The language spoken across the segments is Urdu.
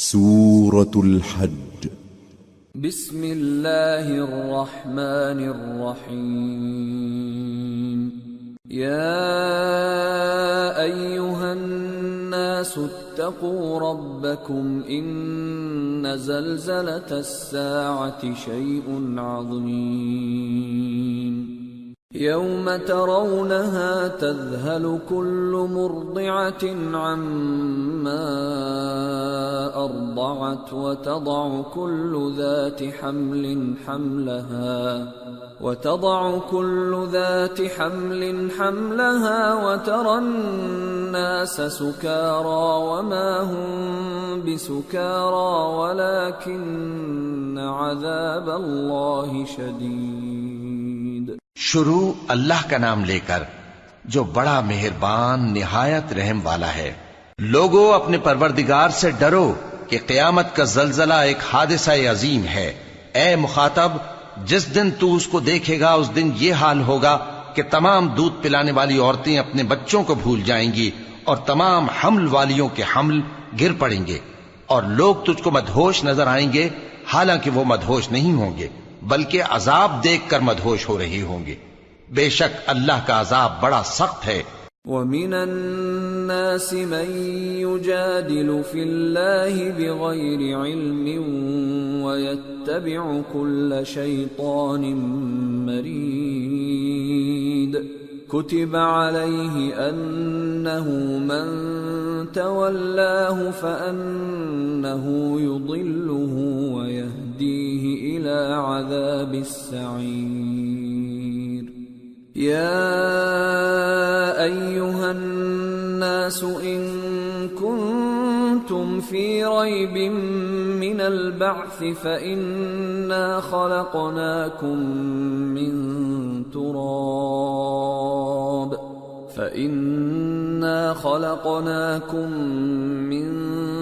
سورة الحج. بسم الله الرحمن الرحيم. يا ايها الناس اتقوا ربكم ان زلزله الساعه شيء عظيم. يوم ترونها تذهل كل مرضعه عما ارضعت وتضع كل ذات حمل حملها وتضع كل ذات حمل حملها وترى الناس سكارى وما هم بسكارى ولكن عذاب الله شديد شروع اللہ کا نام لے کر جو بڑا مہربان، نہایت رحم والا ہے۔ لوگوں اپنے پروردگار سے ڈرو کہ قیامت کا زلزلہ ایک حادثہ عظیم ہے۔ اے مخاطب، جس دن تو اس کو دیکھے گا، اس دن یہ حال ہوگا کہ تمام دودھ پلانے والی عورتیں اپنے بچوں کو بھول جائیں گی اور تمام حمل والیوں کے حمل گر پڑیں گے۔ اور لوگ تجھ کو مدہوش نظر آئیں گے، حالانکہ وہ مدہوش نہیں ہوں گے۔ بلکہ عذاب دیکھ کر مدہوش ہو رہی ہوں گے۔ بے شک اللہ کا عذاب بڑا سخت ہے۔ ومن الناس من يجادل في الله بغير علم ويتبع كل شيطان مريد كتب عليه أنه من تولاه فأنه يضله ويهديه يهديه إلى عذاب السعير. يا أيها الناس إن كنتم في ريب من البعث فإنا خلقناكم من تراب. فإنا خلقناكم من تراب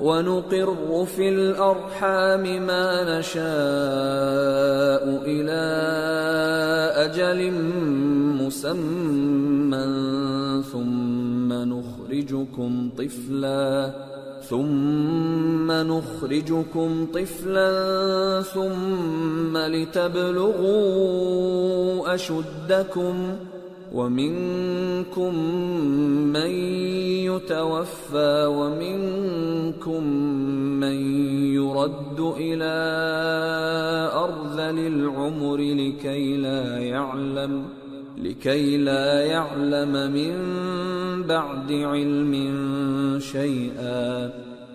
ونقر في الأرحام ما نشاء إلى أجل مسمى ثم نخرجكم طفلا ثم نخرجكم طفلا ثم لتبلغوا أشدكم ومنكم من يتوفى ومنكم من يرد إلى أرذل العمر لكي لا يعلم، لكي لا يعلم من بعد علم شيئا.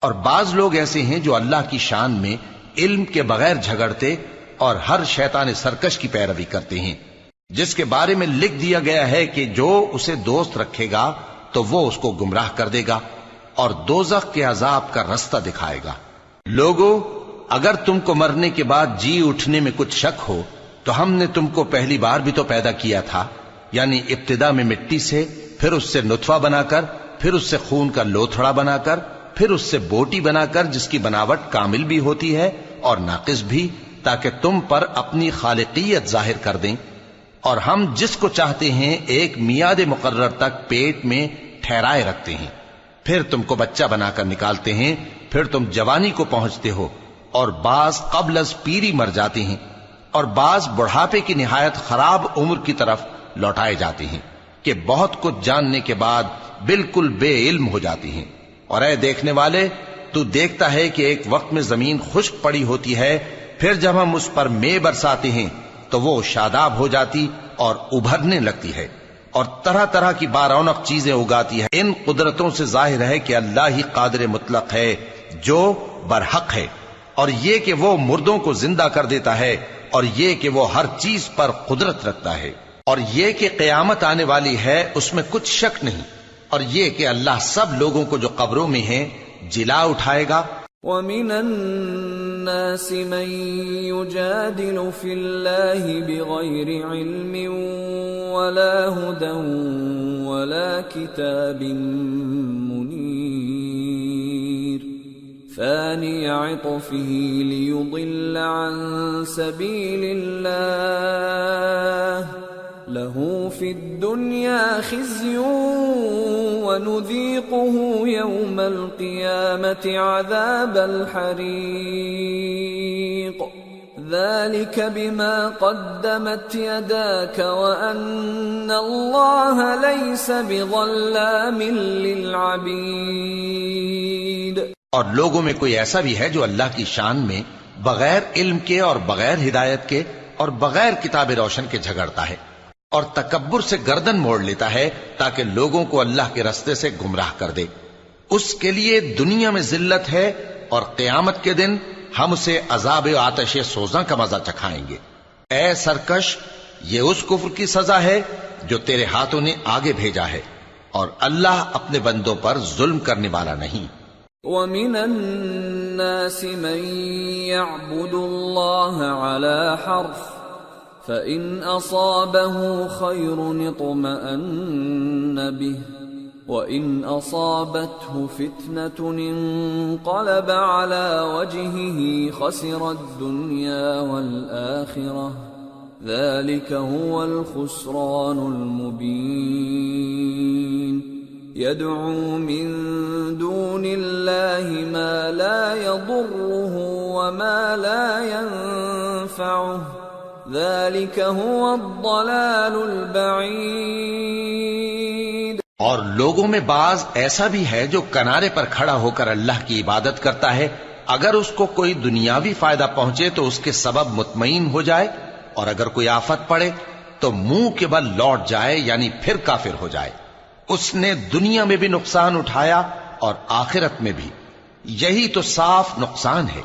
اور بعض لوگ ایسے ہیں جو اللہ کی شان میں علم کے بغیر جھگڑتے اور ہر شیطان سرکش کی پیروی کرتے ہیں۔ جس کے بارے میں لکھ دیا گیا ہے کہ جو اسے دوست رکھے گا تو وہ اس کو گمراہ کر دے گا اور دوزخ کے عذاب کا رستہ دکھائے گا۔ لوگوں اگر تم کو مرنے کے بعد جی اٹھنے میں کچھ شک ہو، تو ہم نے تم کو پہلی بار بھی تو پیدا کیا تھا۔ یعنی ابتدا میں مٹی سے، پھر اس سے نطفہ بنا کر، پھر اس سے خون کا لوتھڑا بنا کر پھر اس سے بوٹی بنا کر جس کی بناوٹ کامل بھی ہوتی ہے اور ناقص بھی، تاکہ تم پر اپنی خالقیت ظاہر کر دیں۔ اور ہم جس کو چاہتے ہیں ایک میاد مقرر تک پیٹ میں ٹھہرائے رکھتے ہیں۔ پھر تم کو بچہ بنا کر نکالتے ہیں، پھر تم جوانی کو پہنچتے ہو اور بعض قبل از پیری مر جاتے ہیں اور بعض بڑھاپے کی نہایت خراب عمر کی طرف لوٹائے جاتے ہیں کہ بہت کچھ جاننے کے بعد بالکل بے علم ہو جاتی ہیں۔ اور اے دیکھنے والے، تو دیکھتا ہے کہ ایک وقت میں زمین خشک پڑی ہوتی ہے، پھر جب ہم اس پر مے برساتے ہیں، تو وہ شاداب ہو جاتی اور ابھرنے لگتی ہے۔ اور طرح طرح کی بارونق چیزیں اگاتی ہے۔ ان قدرتوں سے ظاہر ہے کہ اللہ ہی قادر مطلق ہے، جو برحق ہے۔ اور یہ کہ وہ مردوں کو زندہ کر دیتا ہے، اور یہ کہ وہ ہر چیز پر قدرت رکھتا ہے۔ اور یہ کہ قیامت آنے والی ہے، اس میں کچھ شک نہیں۔ اور یہ کہ اللہ سب لوگوں کو جو قبروں میں ہیں، جلا اٹھائے گا۔ ومن الناس من يجادل في الله بغير علم ولا هدى ولا كتاب منير ثاني عطفه ليضل عن سبيل الله له في الدنيا خزي ونذيقه يوم القيامة عذاب الحريق. ذلك بما قدمت يداك وأن الله ليس بظلام للعبيد. اور لوگوں میں کوئی ایسا بھی ہے جو اللہ کی شان میں بغیر علم کے اور بغیر ہدایت کے اور بغیر کتاب روشن کے جھگڑتا ہے؟ اور تکبر سے گردن موڑ لیتا ہے تاکہ لوگوں کو اللہ کے رستے سے گمراہ کر دے۔ اس کے لیے دنیا میں ذلت ہے اور قیامت کے دن ہم اسے عذاب آتش سوزاں کا مزہ چکھائیں گے۔ اے سرکش، یہ اس کفر کی سزا ہے جو تیرے ہاتھوں نے آگے بھیجا ہے اور اللہ اپنے بندوں پر ظلم کرنے والا نہیں۔ ومن الناس من يعبد الله على حرف فإن أصابه خير اطمأن به وإن أصابته فتنة انقلب على وجهه خسر الدنيا والآخرة ذلك هو الخسران المبين يدعو من دون الله ما لا يضره وما لا ينفعه ذلك هو الضلال البعيد۔ اور لوگوں میں بعض ایسا بھی ہے جو کنارے پر کھڑا ہو کر اللہ کی عبادت کرتا ہے۔ اگر اس کو کوئی دنیاوی فائدہ پہنچے تو اس کے سبب مطمئن ہو جائے۔ اور اگر کوئی آفت پڑے تو منہ کے بل لوٹ جائے یعنی پھر کافر ہو جائے۔ اس نے دنیا میں بھی نقصان اٹھایا اور آخرت میں بھی۔ یہی تو صاف نقصان ہے۔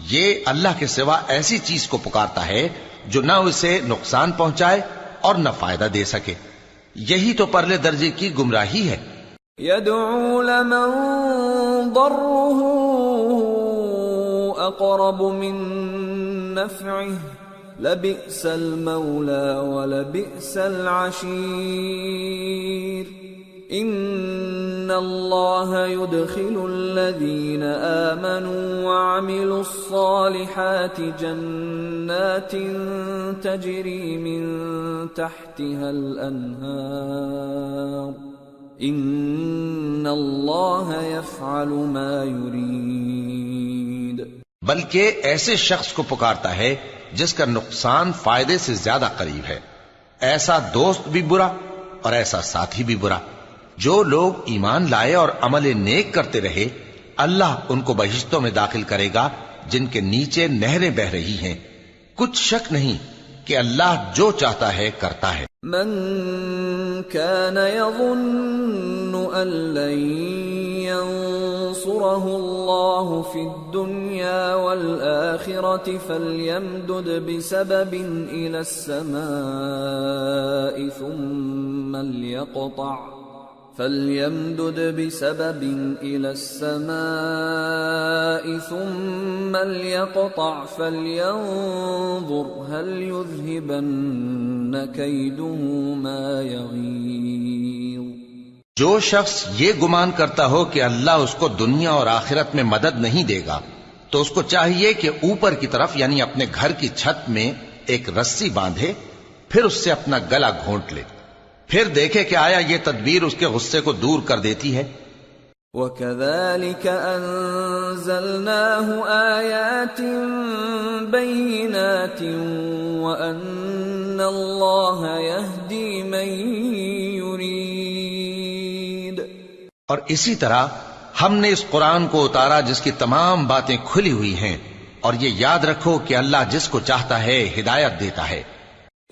یہ اللہ کے سوا ایسی چیز کو پکارتا ہے جو نہ اسے نقصان پہنچائے اور نہ فائدہ دے سکے۔ یہی تو پرلے درجے کی گمراہی ہے۔ يدعو لمن ضره أقرب من نفعه، لبئس المولى ولبئس العشير۔ إن الله يدخل الذين آمنوا وعملوا الصالحات جنات تجري من تحتها الأنهار ان اللہ يفعل ما يريد بلکہ ایسے شخص کو پکارتا ہے جس کا نقصان فائدے سے زیادہ قریب ہے۔ ایسا دوست بھی برا اور ایسا ساتھی بھی برا۔ جو لوگ ایمان لائے اور عمل نیک کرتے رہے، اللہ ان کو بہشتوں میں داخل کرے گا، جن کے نیچے نہریں بہ رہی ہیں۔ کچھ شک نہیں کہ اللہ جو چاہتا ہے، کرتا ہے۔ من كان يظن أن لن ينصره الله في الدنيا والآخرة فليمدد بسبب إلى السماء ثم ليقطع فليمدد بسبب إلى السماء ثم ليقطع فلينظر هل يذهبن كيده ما يغيظ جو شخص یہ گمان کرتا ہو کہ اللہ اس کو دنیا اور آخرت میں مدد نہیں دے گا، تو اس کو چاہیے کہ اوپر کی طرف یعنی اپنے گھر کی چھت میں ایک رسی باندھے، پھر اس سے اپنا گلا گھونٹ لے۔ پھر دیکھے کہ آیا یہ تدبیر اس کے غصے کو دور کر دیتی ہے۔ وكذلك أنزلناه آيات بينات وأن الله يهدي من يريد۔ اور اسی طرح ہم نے اس قرآن کو اتارا جس کی تمام باتیں کھلی ہوئی ہیں اور یہ یاد رکھو کہ اللہ جس کو چاہتا ہے ہدایت دیتا ہے۔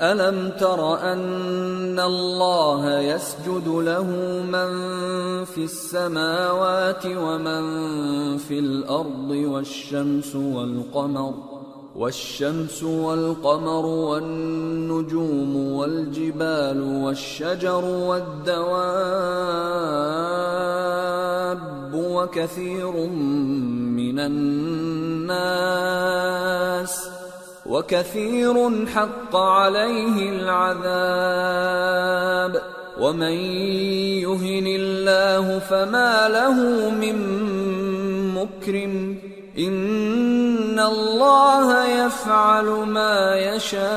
الم تر ان الله يسجد له من في السماوات ومن في الارض والشمس والقمر والشمس والقمر والنجوم والجبال والشجر والدواب وكثير من الناس وكثير حق عليه العذاب ومن يهن الله فما له من مكرم ان الله يفعل ما يشاء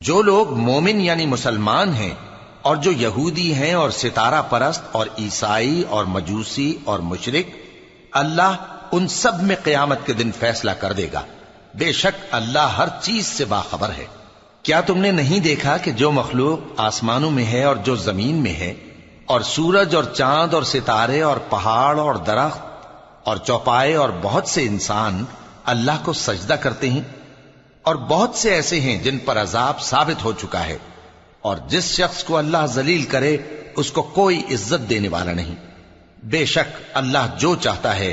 جو لوگ مومن یعنی مسلمان ہیں اور جو یہودی ہیں اور ستارہ پرست اور عیسائی اور مجوسی اور مشرق اللہ ان سب میں قیامت کے دن فیصلہ کر دے گا۔ بے شک اللہ ہر چیز سے باخبر ہے۔ کیا تم نے نہیں دیکھا کہ جو مخلوق آسمانوں میں ہے اور جو زمین میں ہے، اور سورج اور چاند اور ستارے اور پہاڑ اور درخت اور چوپائے اور بہت سے انسان اللہ کو سجدہ کرتے ہیں، اور بہت سے ایسے ہیں جن پر عذاب ثابت ہو چکا ہے، اور جس شخص کو اللہ ذلیل کرے، اس کو کوئی عزت دینے والا نہیں۔ بے شک اللہ جو چاہتا ہے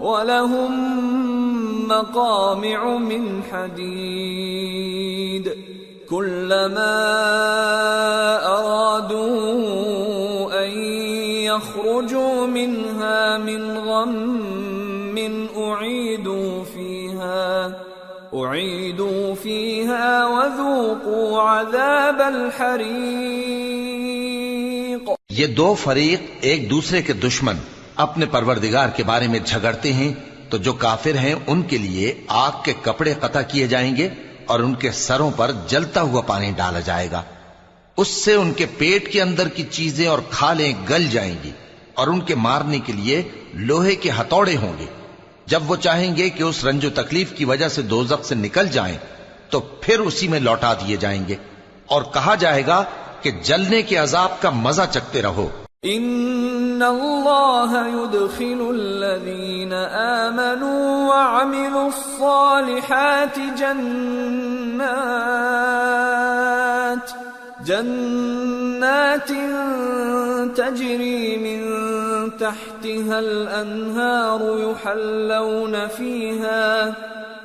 ولهم مقامع من حديد كلما أرادوا أن يخرجوا منها من غم أعيدوا فيها اعیدوا فیہا وذوقوا عذاب الحریق یہ دو فریق ایک دوسرے کے دشمن اپنے پروردگار کے بارے میں جھگڑتے ہیں، تو جو کافر ہیں، ان کے لیے آگ کے کپڑے قطع کیے جائیں گے اور ان کے سروں پر جلتا ہوا پانی ڈالا جائے گا۔ اس سے ان کے پیٹ کے اندر کی چیزیں اور کھالیں گل جائیں گی اور ان کے مارنے کے لیے لوہے کے ہتھوڑے ہوں گے۔ جب وہ چاہیں گے کہ اس رنج و تکلیف کی وجہ سے دوزخ سے نکل جائیں، تو پھر اسی میں لوٹا دیے جائیں گے۔ اور کہا جائے گا کہ جلنے کے عذاب کا مزہ چکتے رہو۔ ان اللہ يدخل الذین آمنوا وعملوا الصالحات جنات جنات تجري من تحتها الأنهار يحلون فيها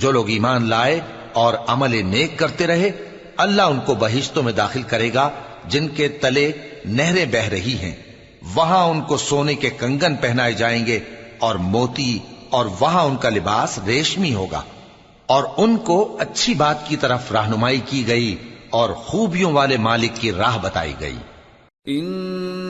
جو لوگ ایمان لائے اور عمل نیک کرتے رہے، اللہ ان کو بہشتوں میں داخل کرے گا، جن کے تلے نہریں بہ رہی ہیں۔ وہاں ان کو سونے کے کنگن پہنائے جائیں گے اور موتی اور وہاں ان کا لباس ریشمی ہوگا۔ اور ان کو اچھی بات کی طرف رہنمائی کی گئی اور خوبیوں والے مالک کی راہ بتائی گئی۔ ان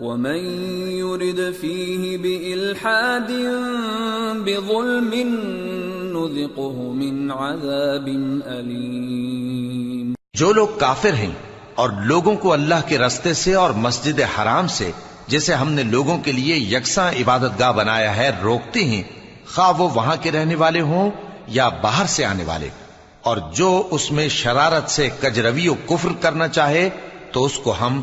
ومن يرد فيه بإلحاد بظلم نذقه من عذاب أليم۔ جو لوگ کافر ہیں اور لوگوں کو اللہ کے رستے سے اور مسجد حرام سے جسے ہم نے لوگوں کے لیے یکساں عبادت گاہ بنایا ہے، روکتے ہیں، خواہ وہ وہاں کے رہنے والے ہوں یا باہر سے آنے والے۔ اور جو اس میں شرارت سے، کجروی و کفر کرنا چاہے، تو اس کو ہم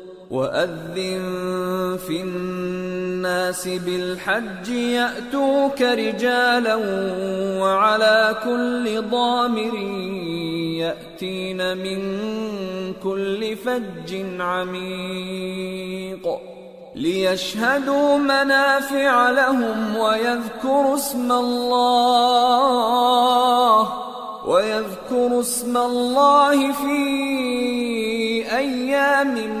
وَأَذِّن فِي النَّاسِ بِالْحَجِّ يَأْتُوكَ رِجَالًا وَعَلَى كُلِّ ضَامِرٍ يَأْتِينَ مِنْ كُلِّ فَجٍّ عَمِيقٍ لِيَشْهَدُوا مَنَافِعَ لَهُمْ وَيَذْكُرُوا اسْمَ اللَّهِ وَيَذْكُرُوا اسْمَ اللَّهِ فِي أَيَّامٍ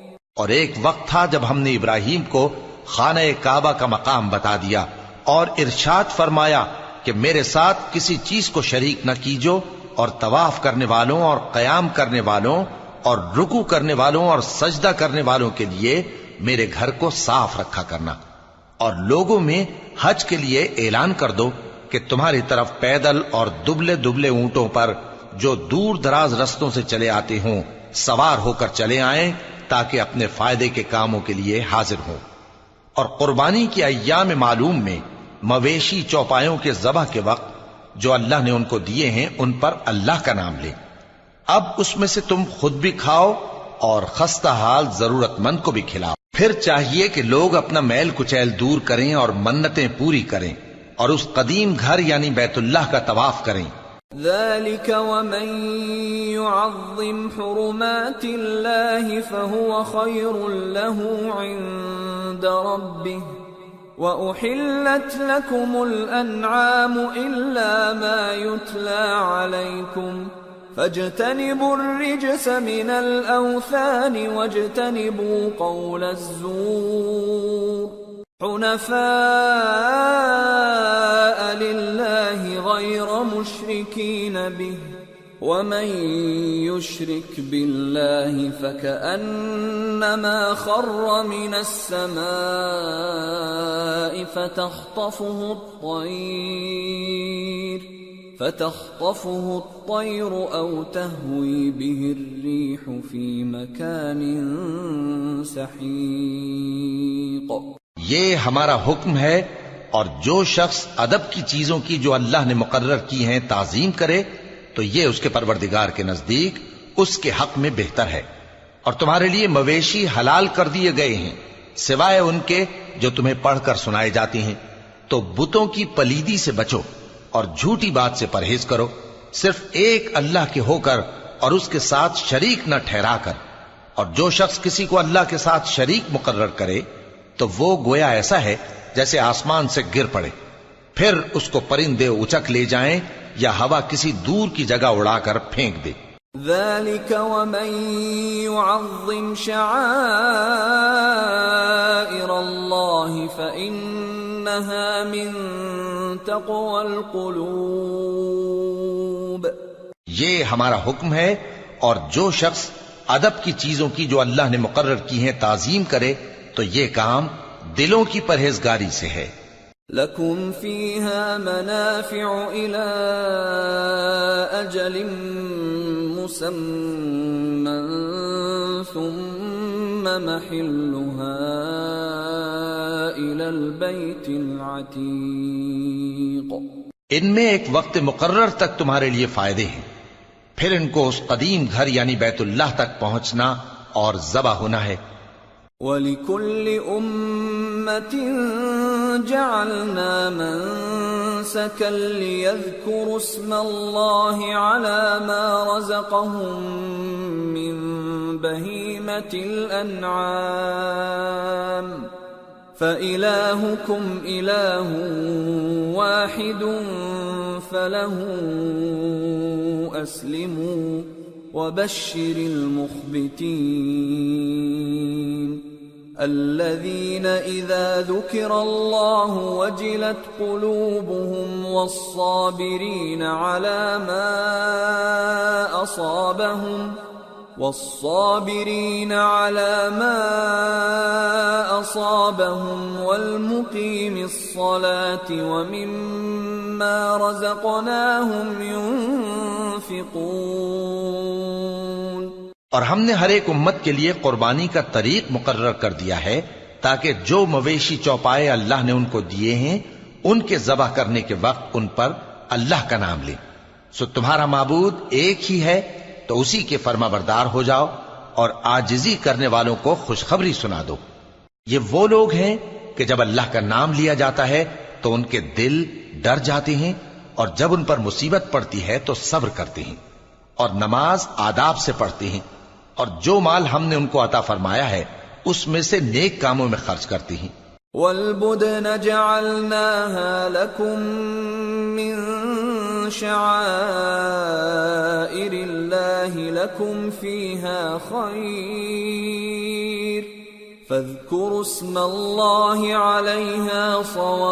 اور ایک وقت تھا جب ہم نے ابراہیم کو خانہ کعبہ کا مقام بتا دیا اور ارشاد فرمایا کہ میرے ساتھ کسی چیز کو شریک نہ کیجو اور طواف کرنے والوں اور قیام کرنے والوں اور رکو کرنے والوں اور سجدہ کرنے والوں کے لیے میرے گھر کو صاف رکھا کرنا اور لوگوں میں حج کے لیے اعلان کر دو کہ تمہاری طرف پیدل اور دبلے دبلے اونٹوں پر جو دور دراز رستوں سے چلے آتے ہوں سوار ہو کر چلے آئیں تاکہ اپنے فائدے کے کاموں کے لیے حاضر ہوں۔ اور قربانی کی ایام معلوم میں مویشی چوپایوں کے ذبح کے وقت جو اللہ نے ان کو دیے ہیں، ان پر اللہ کا نام لیں اب اس میں سے تم خود بھی کھاؤ اور خستہ حال ضرورت مند کو بھی کھلاؤ۔ پھر چاہیے کہ لوگ اپنا میل کچیل دور کریں اور منتیں پوری کریں اور اس قدیم گھر یعنی بیت اللہ کا طواف کریں۔ ذلك ومن يعظم حرمات الله فهو خير له عند ربه وأحلت لكم الأنعام إلا ما يتلى عليكم فاجتنبوا الرجس من الأوثان واجتنبوا قول الزور حنفاء لله غير مشركين به، ومن يشرك بالله فكأنما خر من السماء فتخطفه الطير فتخطفه الطير أو تهوي به الريح في مكان سحيق. یہ ہمارا حکم ہے اور جو شخص ادب کی چیزوں کی جو اللہ نے مقرر کی ہیں تعظیم کرے، تو یہ اس کے پروردگار کے نزدیک اس کے حق میں بہتر ہے۔ اور تمہارے لیے مویشی حلال کر دیے گئے ہیں، سوائے ان کے جو تمہیں پڑھ کر سنائے جاتے ہیں۔ تو بتوں کی پلیدی سے بچو اور جھوٹی بات سے پرہیز کرو۔ صرف ایک اللہ کے ہو کر اور اس کے ساتھ شریک نہ ٹھہرا کر۔ اور جو شخص کسی کو اللہ کے ساتھ شریک مقرر کرے تو وہ گویا ایسا ہے جیسے آسمان سے گر پڑے۔ پھر اس کو پرندے اچک لے جائیں یا ہوا کسی دور کی جگہ اڑا کر پھینک دے۔ ذلك ومن يعظم شعائر الله فإنها من تقوى القلوب۔ یہ ہمارا حکم ہے اور جو شخص ادب کی چیزوں کی جو اللہ نے مقرر کی ہیں تعظیم کرے تو یہ کام دلوں کی پرہیزگاری سے ہے۔ لكم فيها منافع إلى أجل مسمى ثم محلها إلى البيت العتيق ان میں ایک وقت مقرر تک تمہارے لیے فائدے ہیں۔ پھر ان کو اس قدیم گھر یعنی بیت اللہ تک پہنچنا اور ذبح ہونا ہے۔ ولكل أمة جعلنا منسكا ليذكروا اسم الله على ما رزقهم من بهيمة الأنعام. فإلهكم إله واحد فله أسلموا وبشر المخبتين. الذين إذا ذكر الله وجلت قلوبهم والصابرين على ما أصابهم والصابرين على ما أصابهم والمقيم الصلاة ومما رزقناهم ينفقون اور ہم نے ہر ایک امت کے لیے قربانی کا طریق مقرر کر دیا ہے تاکہ جو مویشی چوپائے اللہ نے ان کو دیے ہیں، ان کے ذبح کرنے کے وقت ان پر اللہ کا نام لیں سو تمہارا معبود ایک ہی ہے، تو اسی کے فرما بردار ہو جاؤ اور آجزی کرنے والوں کو خوشخبری سنا دو۔ یہ وہ لوگ ہیں کہ جب اللہ کا نام لیا جاتا ہے، تو ان کے دل ڈر جاتے ہیں اور جب ان پر مصیبت پڑتی ہے، تو صبر کرتے ہیں اور نماز آداب سے پڑھتے ہیں۔ اور جو مال ہم نے ان کو عطا فرمایا ہے، اس میں سے نیک کاموں میں خرچ کرتے ہیں۔ والبدن جعلناها لكم من شعائر الله لكم فيها خير فاذكروا اسم الله عليها صواف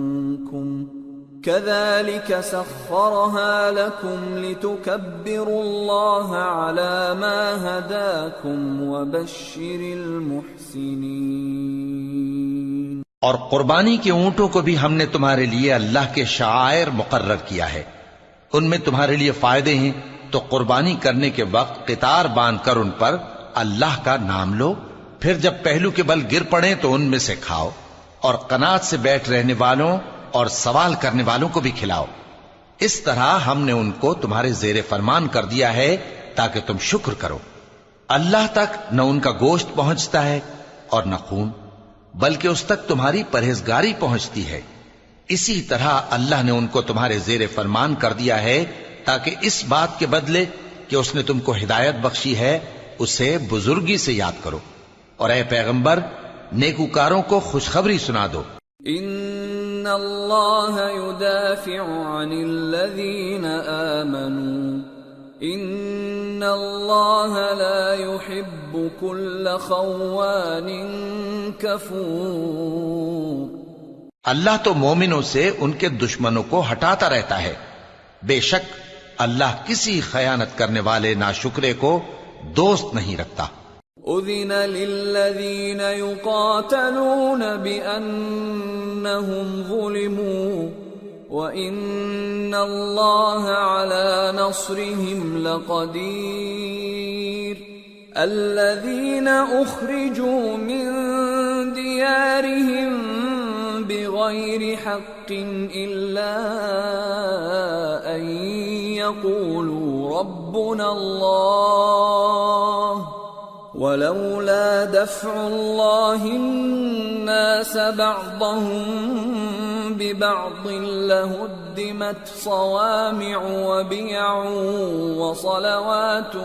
كذلك سخرها لكم لتكبروا الله على ما هداكم وبشر المحسنين. اور قربانی کے اونٹوں کو بھی ہم نے تمہارے لیے اللہ کے شاعر مقرر کیا ہے۔ ان میں تمہارے لیے فائدے ہیں، تو قربانی کرنے کے وقت قطار باندھ کر ان پر اللہ کا نام لو۔ پھر جب پہلو کے بل گر پڑے تو ان میں سے کھاؤ۔ اور قنات سے بیٹھ رہنے والوں اور سوال کرنے والوں کو بھی کھلاؤ۔ اس طرح ہم نے ان کو تمہارے زیر فرمان کر دیا ہے تاکہ تم شکر کرو۔ اللہ تک نہ ان کا گوشت پہنچتا ہے اور نہ خون، بلکہ اس تک تمہاری پرہیزگاری پہنچتی ہے۔ اسی طرح اللہ نے ان کو تمہارے زیر فرمان کر دیا ہے تاکہ اس بات کے بدلے کہ اس نے تم کو ہدایت بخشی ہے، اسے بزرگی سے یاد کرو۔ اور اے پیغمبر، نیکوکاروں کو خوشخبری سنا دو۔ ان اللہ يدافع عن الذین آمنوا ان اللہ لا يحب كل خوان کفور اللہ تو مومنوں سے ان کے دشمنوں کو ہٹاتا رہتا ہے۔ بے شک اللہ کسی خیانت کرنے والے ناشکرے کو دوست نہیں رکھتا۔ اذن للذین یقاتلون بأنهم ظلموا وَإِنَّ اللَّهَ عَلَى نَصْرِهِمْ لَقَدِيرٌ الَّذِينَ أُخْرِجُوا مِن دِيَارِهِمْ بِغَيْرِ حَقٍّ إِلَّا أَن يَقُولُوا رَبُّنَا اللَّهُ ولولا دفع الله الناس بعضهم ببعض لهدمت صوامع وبيع وصلوات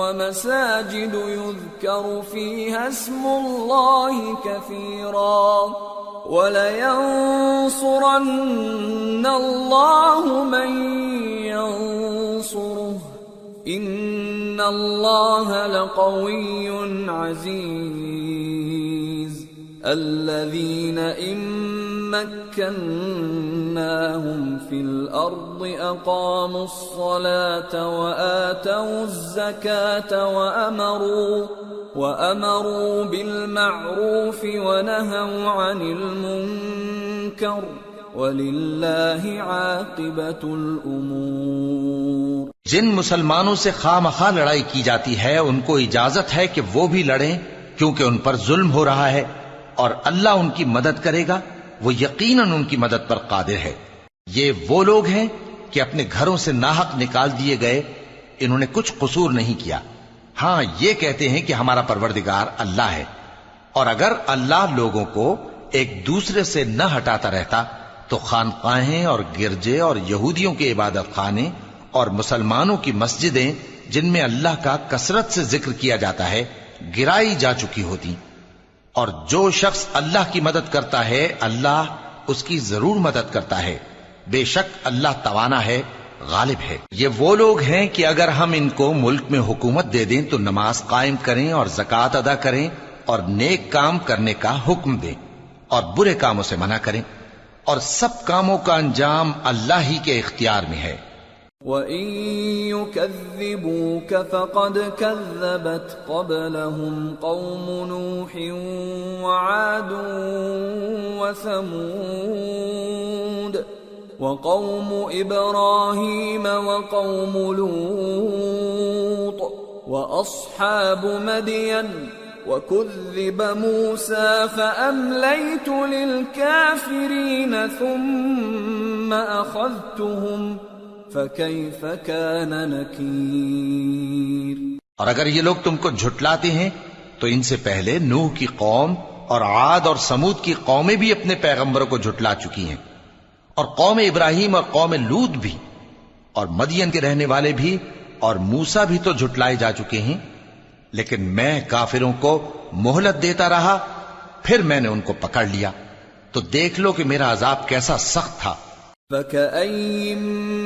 ومساجد يذكر فيها اسم الله كثيرا ولينصرن الله من ينصره ان الله لقوي عزيز الذين ان مكناهم في الارض اقاموا الصلاه واتوا الزكاه وامروا وامروا بالمعروف ونهوا عن المنكر ولله عاقبه الامور جن مسلمانوں سے خواہ مخواہ لڑائی کی جاتی ہے، ان کو اجازت ہے کہ وہ بھی لڑیں، کیونکہ ان پر ظلم ہو رہا ہے اور اللہ ان کی مدد کرے گا، وہ یقیناً ان کی مدد پر قادر ہے۔ یہ وہ لوگ ہیں کہ اپنے گھروں سے ناحق نکال دیے گئے، انہوں نے کچھ قصور نہیں کیا۔ ہاں یہ کہتے ہیں کہ ہمارا پروردگار اللہ ہے۔ اور اگر اللہ لوگوں کو ایک دوسرے سے نہ ہٹاتا رہتا، تو خانقاہیں اور گرجے اور یہودیوں کے عبادت خانے اور مسلمانوں کی مسجدیں جن میں اللہ کا کثرت سے ذکر کیا جاتا ہے، گرائی جا چکی ہوتی۔ اور جو شخص اللہ کی مدد کرتا ہے، اللہ اس کی ضرور مدد کرتا ہے۔ بے شک اللہ توانا ہے، غالب ہے۔ یہ وہ لوگ ہیں کہ اگر ہم ان کو ملک میں حکومت دے دیں تو نماز قائم کریں اور زکوٰۃ ادا کریں اور نیک کام کرنے کا حکم دیں۔ اور برے کاموں سے منع کریں۔ اور سب کاموں کا انجام اللہ ہی کے اختیار میں ہے۔ وَإِن يُكَذِّبُوكَ فَقَدْ كَذَّبَتْ قَبْلَهُمْ قَوْمُ نُوحٍ وَعَادٌ وَثَمُودَ وَقَوْمُ إِبْرَاهِيمَ وَقَوْمُ لُوطٍ وَأَصْحَابُ مَدْيَنَ وَكُذِّبَ مُوسَى فَأَمْلَيْتُ لِلْكَافِرِينَ ثُمَّ أَخَذْتُهُمْ فَكَيْفَ كَانَ نَكِيرٌ اور اگر یہ لوگ تم کو جھٹلاتے ہیں تو ان سے پہلے نوح کی قوم اور عاد اور سمود کی قومیں بھی اپنے پیغمبروں کو جھٹلا چکی ہیں۔ اور قوم ابراہیم اور قوم لوت بھی اور مدین کے رہنے والے بھی اور موسا بھی تو جھٹلائے جا چکے ہیں۔ لیکن میں کافروں کو مہلت دیتا رہا پھر میں نے ان کو پکڑ لیا۔ تو دیکھ لو کہ میرا عذاب کیسا سخت تھا۔ فَكَأَيِّن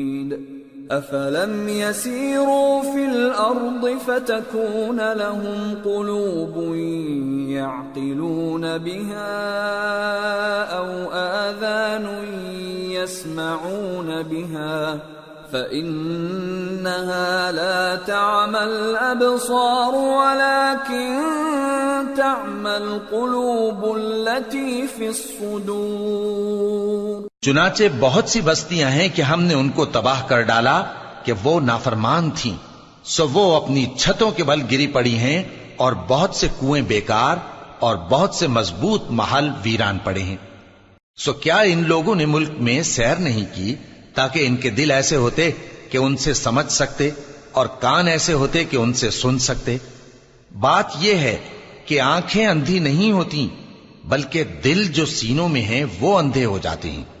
أفلم يسيروا في الأرض فتكون لهم قلوب يعقلون بها أو آذان يسمعون بها فإنها لا تعمى الأبصار ولكن تعمى القلوب التي في الصدور چنانچہ بہت سی بستیاں ہیں کہ ہم نے ان کو تباہ کر ڈالا کہ وہ نافرمان تھیں۔ سو وہ اپنی چھتوں کے بل گری پڑی ہیں اور بہت سے کنویں بیکار اور بہت سے مضبوط محل ویران پڑے ہیں۔ سو کیا ان لوگوں نے ملک میں سیر نہیں کی تاکہ ان کے دل ایسے ہوتے کہ ان سے سمجھ سکتے اور کان ایسے ہوتے کہ ان سے سن سکتے؟ بات یہ ہے کہ آنکھیں اندھی نہیں ہوتی بلکہ دل جو سینوں میں ہیں وہ اندھے ہو جاتے ہیں۔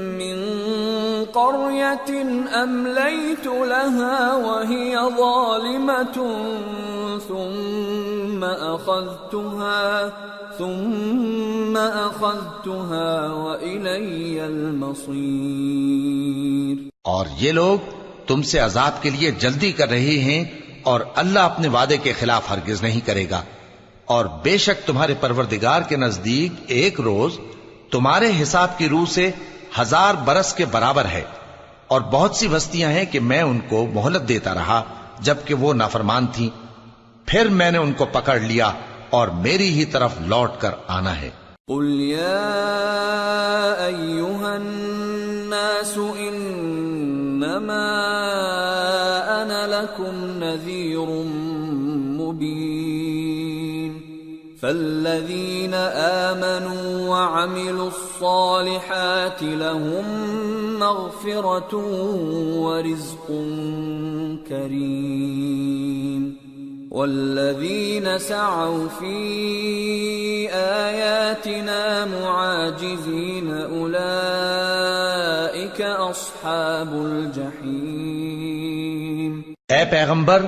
قَرْيَةٍ أَمْلَيْتُ لَهَا وَهِيَ ظَالِمَةٌ، ثُمَّ أَخَذْتُهَا ثُمَّ أَخَذْتُهَا وَإِلَيَّ الْمَصِيرُ. اور یہ لوگ تم سے عذاب کے لیے جلدی کر رہے ہیں اور اللہ اپنے وعدے کے خلاف ہرگز نہیں کرے گا۔ اور بے شک تمہارے پروردگار کے نزدیک ایک روز تمہارے حساب کی روح سے ہزار برس کے برابر ہے اور بہت سی بستیاں ہیں کہ میں ان کو مہلت دیتا رہا جبکہ وہ نافرمان تھیں۔ پھر میں نے ان کو پکڑ لیا اور میری ہی طرف لوٹ کر آنا ہے۔ قل يا أيها الناس إنما أنا لكم نذير فالذين آمنوا وعملوا الصالحات لهم مغفرة ورزق كريم والذين سعوا في آياتنا معاجزين أولئك أصحاب الجحيم اے پیغمبر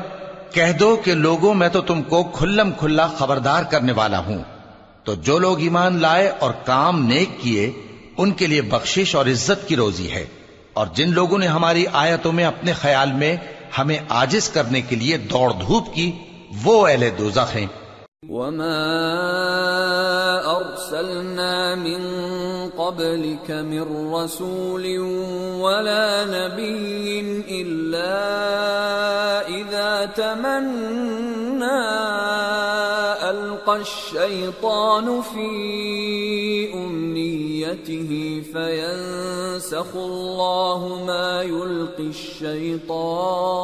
کہہ دو کہ لوگوں میں تو تم کو کھلم کھلا خبردار کرنے والا ہوں۔ تو جو لوگ ایمان لائے اور کام نیک کیے، ان کے لیے بخشش اور عزت کی روزی ہے۔ اور جن لوگوں نے ہماری آیتوں میں اپنے خیال میں ہمیں آجز کرنے کے لیے دوڑ دھوپ کی، وہ اہل دوزخ ہیں۔ وما أرسلنا من قبلك من رسول ولا نبي إلا إذا تمنى ألقى الشيطان في أمنيته فينسخ الله ما يلقي الشيطان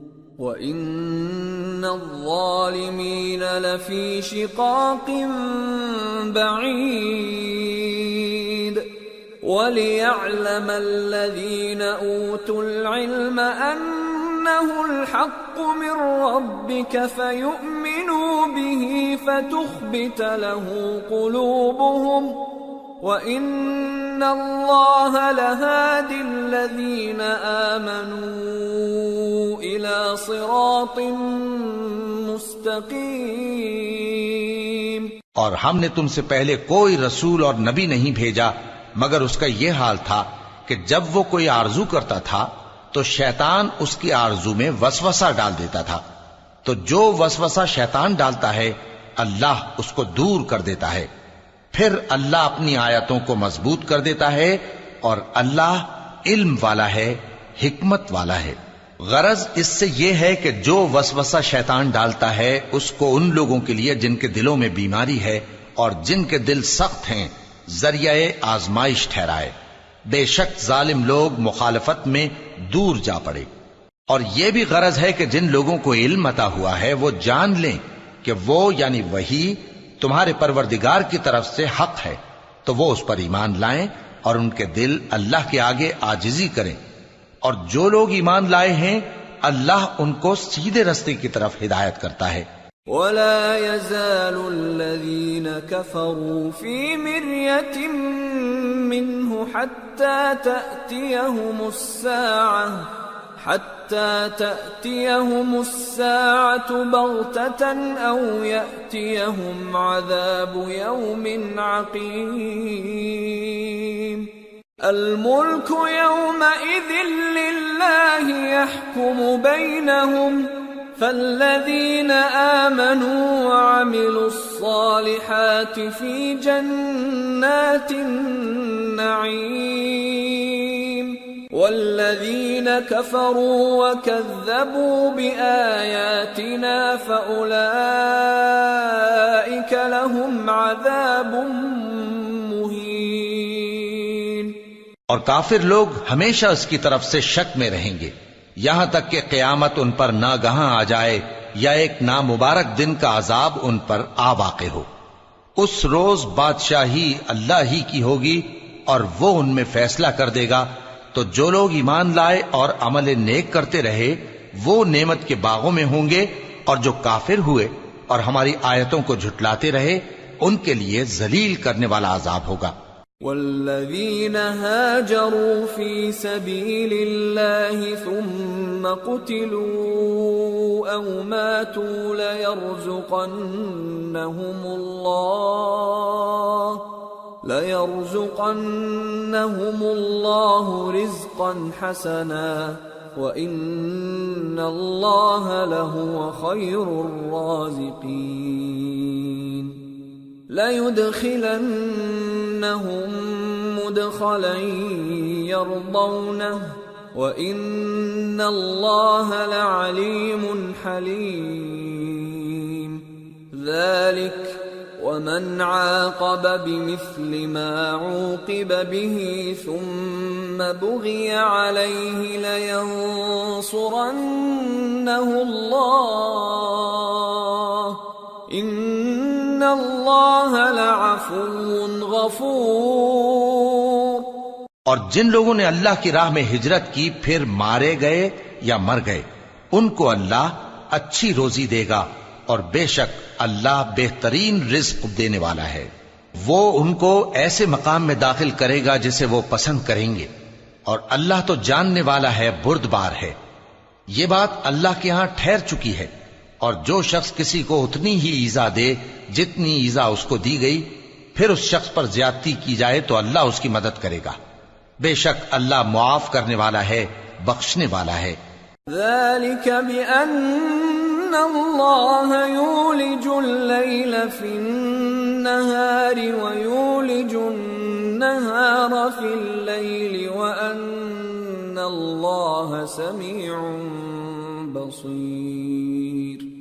وَإِنَّ الظَّالِمِينَ لَفِي شِقَاقٍ بَعِيدٍ وَلِيَعْلَمَ الَّذِينَ أُوتُوا الْعِلْمَ أَنَّهُ الْحَقُّ مِنْ رَبِّكَ فَيُؤْمِنُوا بِهِ فَتُخْبِتَ لَهُ قُلُوبُهُمْ وَإِنَّ اللَّهَ لَهَادِ الَّذِينَ آمَنُوا إِلَى صِرَاطٍ مُسْتَقِيمٍ اور ہم نے تم سے پہلے کوئی رسول اور نبی نہیں بھیجا، مگر اس کا یہ حال تھا کہ جب وہ کوئی آرزو کرتا تھا، تو شیطان اس کی آرزو میں وسوسہ ڈال دیتا تھا۔ تو جو وسوسہ شیطان ڈالتا ہے، اللہ اس کو دور کر دیتا ہے۔ پھر اللہ اپنی آیتوں کو مضبوط کر دیتا ہے اور اللہ علم والا ہے، حکمت والا ہے۔ غرض اس سے یہ ہے کہ جو وسوسہ شیطان ڈالتا ہے، اس کو ان لوگوں کے لیے جن کے دلوں میں بیماری ہے اور جن کے دل سخت ہیں، ذریعہ آزمائش ٹھہرائے۔ بے شک ظالم لوگ مخالفت میں دور جا پڑے۔ اور یہ بھی غرض ہے کہ جن لوگوں کو علم عطا ہوا ہے، وہ جان لیں کہ وہ یعنی وہی تمہارے پروردگار کی طرف سے حق ہے، تو وہ اس پر ایمان لائیں اور ان کے دل اللہ کے آگے آجزی کریں۔ اور جو لوگ ایمان لائے ہیں، اللہ ان کو سیدھے رستے کی طرف ہدایت کرتا ہے۔ ولا يزال الذين كفروا في مرية منه حتى تأتيهم الساعة حتى تأتيهم الساعة بغتة أو يأتيهم عذاب يوم عقيم. الملك يومئذ لله يحكم بينهم، فالذين آمنوا وعملوا الصالحات في جنات النعيم. والذين كفروا وكذبوا بآياتنا فأولئك لهم عذاب مهين اور کافر لوگ ہمیشہ اس کی طرف سے شک میں رہیں گے۔ یہاں تک کہ قیامت ان پر ناگہاں آ جائے یا ایک نامبارک دن کا عذاب ان پر آ واقع ہو۔ اس روز بادشاہی اللہ ہی کی ہوگی اور وہ ان میں فیصلہ کر دے گا تو جو لوگ ایمان لائے اور عمل نیک کرتے رہے، وہ نعمت کے باغوں میں ہوں گے اور جو کافر ہوئے اور ہماری آیتوں کو جھٹلاتے رہے، ان کے لیے ذلیل کرنے والا عذاب ہوگا۔ والذين هاجروا في سبيل الله ثم قتلوا أو ماتوا ليرزقنهم الله ليرزقنهم الله رزقا حسنا وإن الله لهو خير الرازقين ليدخلنهم مدخلا يرضونه وإن الله لعليم حليم ذلك ومن عاقب بمثل ما عوقب به ثم بغي عليه لينصرنه الله ان اللہ لعفو غفور اور جن لوگوں نے اللہ کی راہ میں ہجرت کی، پھر مارے گئے یا مر گئے، ان کو اللہ اچھی روزی دے گا۔ اور بے شک اللہ بہترین رزق دینے والا ہے۔ وہ ان کو ایسے مقام میں داخل کرے گا جسے وہ پسند کریں گے۔ اور اللہ تو جاننے والا ہے، بردبار ہے۔ یہ بات اللہ کے ہاں ٹھہر چکی ہے۔ اور جو شخص کسی کو اتنی ہی ایزا دے جتنی ایزا اس کو دی گئی، پھر اس شخص پر زیادتی کی جائے تو اللہ اس کی مدد کرے گا۔ بے شک اللہ معاف کرنے والا ہے، بخشنے والا ہے۔ ذلك بأن الله يولج الليل في النهار ويولج النهار في الليل وأن الله سميع بصير.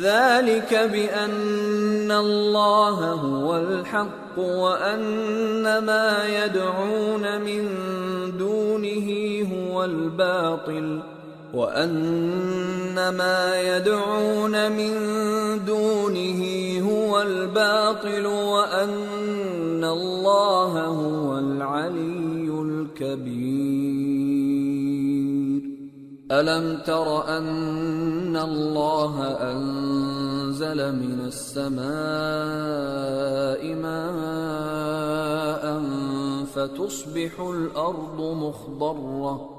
ذلك بأن الله هو الحق وأن ما يدعون من دونه هو الباطل وأن ما يدعون من دونه هو الباطل وأن الله هو العلي الكبير ألم تر أن الله أنزل من السماء ماء فتصبح الأرض مخضرة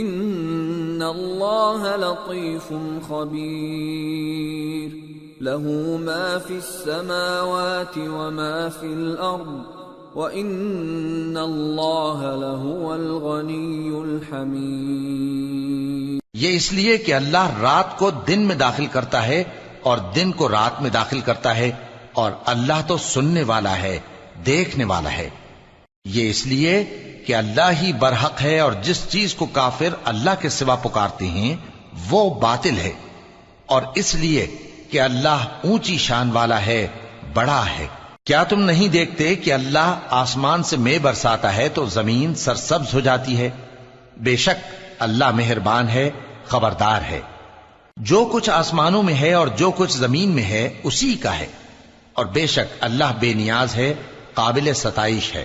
إن الله لطيف خبير. له ما في السماوات وما في الأرض، وإن الله لهو الغني الحميد. یہ اس لیے کہ اللہ رات کو دن میں داخل کرتا ہے اور دن کو رات میں داخل کرتا ہے، اور اللہ تو سننے والا ہے، دیکھنے والا ہے۔ یہ اس لیے کہ اللہ ہی برحق ہے اور جس چیز کو کافر اللہ کے سوا پکارتے ہیں، وہ باطل ہے۔ اور اس لیے کہ اللہ اونچی شان والا ہے، بڑا ہے۔ کیا تم نہیں دیکھتے کہ اللہ آسمان سے میں برساتا ہے تو زمین سرسبز ہو جاتی ہے؟ بے شک اللہ مہربان ہے، خبردار ہے۔ جو کچھ آسمانوں میں ہے اور جو کچھ زمین میں ہے، اسی کا ہے۔ اور بے شک اللہ بے نیاز ہے، قابل ستائش ہے۔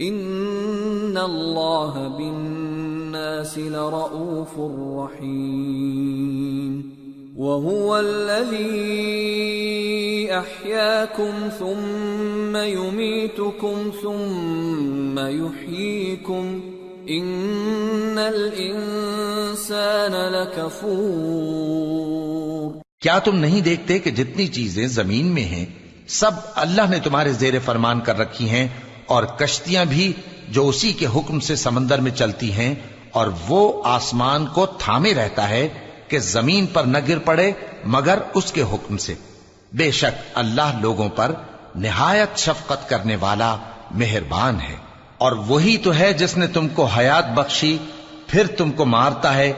إن الله بالناس لرؤوف رحيم وهو الذي أحياكم ثم يميتكم ثم يحييكم إن الإنسان لكفور کیا تم نہیں دیکھتے کہ جتنی چیزیں زمین میں ہیں، سب اللہ نے تمہارے زیر فرمان کر رکھی ہیں اور کشتیاں بھی جو اسی کے حکم سے سمندر میں چلتی ہیں، اور وہ آسمان کو تھامے رہتا ہے کہ زمین پر نہ گر پڑے مگر اس کے حکم سے۔ بے شک اللہ لوگوں پر نہایت شفقت کرنے والا مہربان ہے۔ اور وہی تو ہے جس نے تم کو حیات بخشی، پھر تم کو مارتا ہے،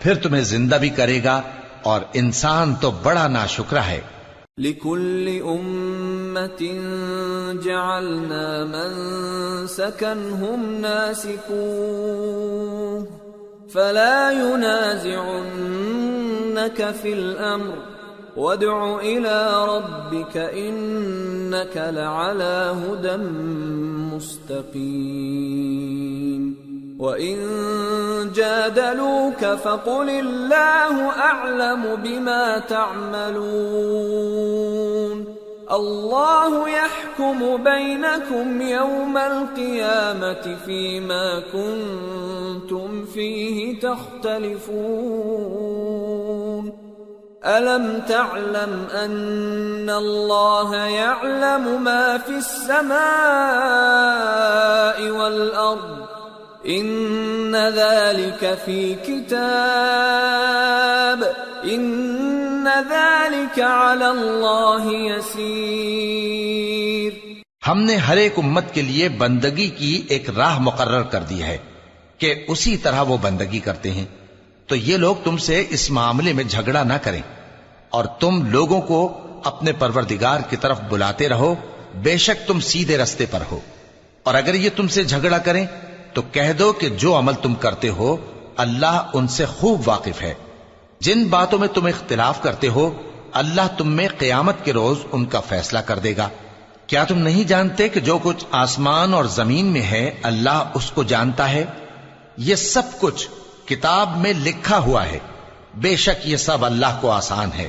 پھر تمہیں زندہ بھی کرے گا، اور انسان تو بڑا ناشکرا ہے۔ لكل أمة جعلنا منسكا هم ناسكوه فلا ينازعنك في الأمر. وادع إلى ربك إنك لعلى هدى مستقيم. وَإِن جَادَلُوكَ فَقُلِ اللَّهُ أَعْلَمُ بِمَا تَعْمَلُونَ الله يحكم بينكم يوم القيامة فيما كنتم فيه تختلفون ألم تعلم أن الله يعلم ما في السماء والأرض ان ذلك في كتاب. ان ذلك على الله يسير. ہم نے ہر ایک امت کے لیے بندگی کی ایک راہ مقرر کر دی ہے کہ اسی طرح وہ بندگی کرتے ہیں۔ تو یہ لوگ تم سے اس معاملے میں جھگڑا نہ کریں اور تم لوگوں کو اپنے پروردگار کی طرف بلاتے رہو۔ بے شک تم سیدھے رستے پر ہو۔ اور اگر یہ تم سے جھگڑا کریں تو کہہ دو کہ جو عمل تم کرتے ہو، اللہ ان سے خوب واقف ہے۔ جن باتوں میں تم اختلاف کرتے ہو، اللہ تم میں قیامت کے روز ان کا فیصلہ کر دے گا۔ کیا تم نہیں جانتے کہ جو کچھ آسمان اور زمین میں ہے، اللہ اس کو جانتا ہے؟ یہ سب کچھ کتاب میں لکھا ہوا ہے۔ بے شک یہ سب اللہ کو آسان ہے۔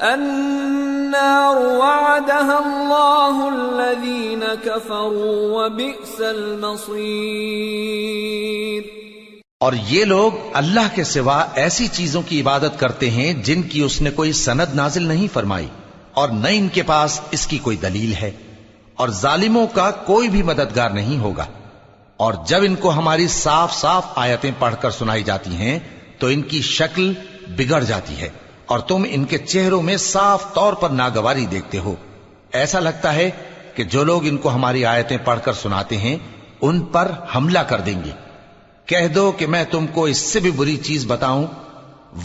النار وعدها الله الذين كفروا وبئس المصير. اور یہ لوگ اللہ کے سوا ایسی چیزوں کی عبادت کرتے ہیں جن کی اس نے کوئی سند نازل نہیں فرمائی اور نہ ان کے پاس اس کی کوئی دلیل ہے اور ظالموں کا کوئی بھی مددگار نہیں ہوگا اور جب ان کو ہماری صاف صاف آیتیں پڑھ کر سنائی جاتی ہیں تو ان کی شکل بگڑ جاتی ہے۔ اور تم ان کے چہروں میں صاف طور پر ناگواری دیکھتے ہو۔ ایسا لگتا ہے کہ جو لوگ ان کو ہماری آیتیں پڑھ کر سناتے ہیں، ان پر حملہ کر دیں گے۔ کہہ دو کہ میں تم کو اس سے بھی بری چیز بتاؤں۔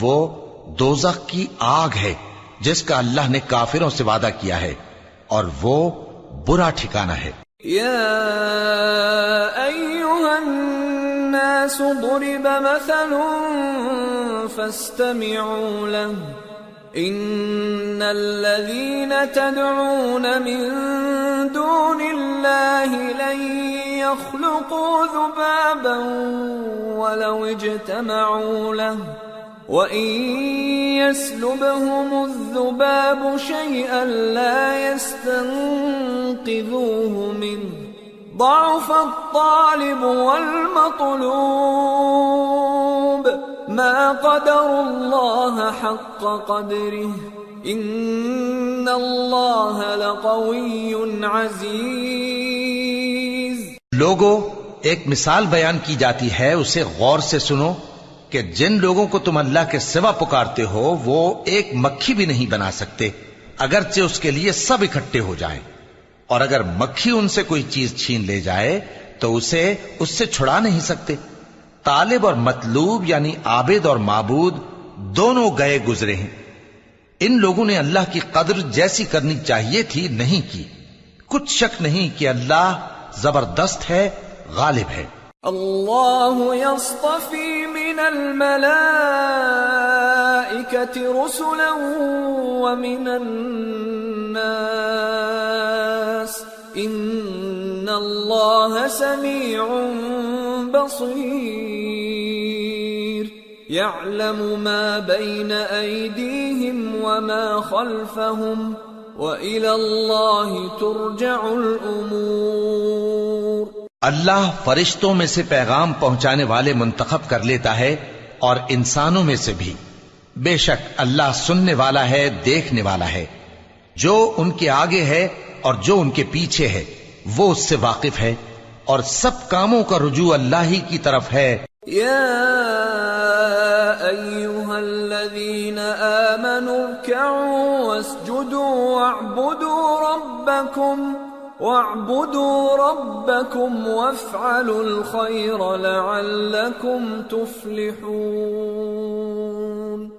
وہ دوزخ کی آگ ہے، جس کا اللہ نے کافروں سے وعدہ کیا ہے، اور وہ برا ٹھکانہ ہے۔ یا ایوہا الناس ضرب مثل فاستمعوا له. ان الذين تدعون من دون الله لن يخلقوا ذبابا ولو اجتمعوا له. وان يسلبهم الذباب شيئا لا يستنقذوه منه. ضعف الطالب والمطلوب. ما قدر اللہ حق قدره. ان اللہ لقوی عزیز لوگوں ایک مثال بیان کی جاتی ہے، اسے غور سے سنو کہ جن لوگوں کو تم اللہ کے سوا پکارتے ہو، وہ ایک مکھی بھی نہیں بنا سکتے، اگرچہ اس کے لیے سب اکٹھے ہو جائیں۔ اور اگر مکھی ان سے کوئی چیز چھین لے جائے تو اسے اس سے چھڑا نہیں سکتے۔ طالب اور مطلوب یعنی عابد اور معبود دونوں گئے گزرے ہیں۔ ان لوگوں نے اللہ کی قدر جیسی کرنی چاہیے تھی نہیں کی۔ کچھ شک نہیں کہ اللہ زبردست ہے، غالب ہے۔ اللہ يصطفی من رسلا ومن الناس۔ ان اللہ سمیع بصیر يعلم ما بين أيديهم وما خلفهم وإلى الله ترجع الأمور اللہ فرشتوں میں سے پیغام پہنچانے والے منتخب کر لیتا ہے اور انسانوں میں سے بھی۔ بے شک اللہ سننے والا ہے، دیکھنے والا ہے۔ جو ان کے آگے ہے اور جو ان کے پیچھے ہے، وہ اس سے واقف ہے اور سب کاموں کا رجوع اللہ ہی کی طرف ہے۔ يا أيها الذين آمنوا اركعوا واسجدوا واعبدوا ربكم واعبدوا ربكم وافعلوا الخير لعلكم تفلحون۔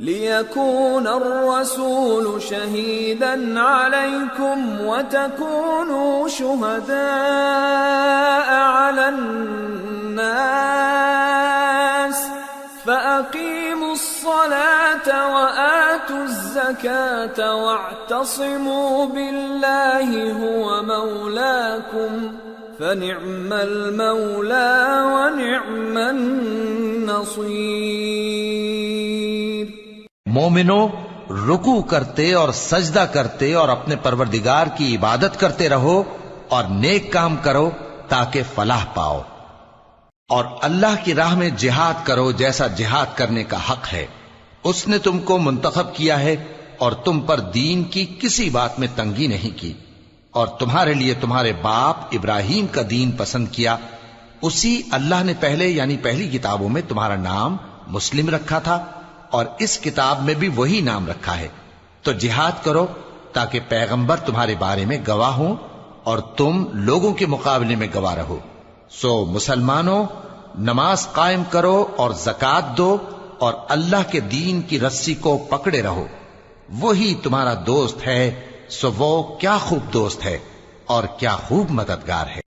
ليكون الرسول شهيدا عليكم وتكونوا شهداء على الناس فأقيموا الصلاة وآتوا الزكاة واعتصموا بالله هو مولاكم فنعم المولى ونعم النصير مومنو رکو کرتے اور سجدہ کرتے اور اپنے پروردگار کی عبادت کرتے رہو اور نیک کام کرو تاکہ فلاح پاؤ۔ اور اللہ کی راہ میں جہاد کرو جیسا جہاد کرنے کا حق ہے۔ اس نے تم کو منتخب کیا ہے اور تم پر دین کی کسی بات میں تنگی نہیں کی۔ اور تمہارے لیے تمہارے باپ ابراہیم کا دین پسند کیا۔ اسی اللہ نے پہلے یعنی پہلی کتابوں میں تمہارا نام مسلم رکھا تھا۔ اور اس کتاب میں بھی وہی نام رکھا ہے۔ تو جہاد کرو تاکہ پیغمبر تمہارے بارے میں گواہ ہوں اور تم لوگوں کے مقابلے میں گواہ رہو۔ سو مسلمانوں، نماز قائم کرو اور زکات دو اور اللہ کے دین کی رسی کو پکڑے رہو۔ وہی تمہارا دوست ہے، سو وہ کیا خوب دوست ہے اور کیا خوب مددگار ہے۔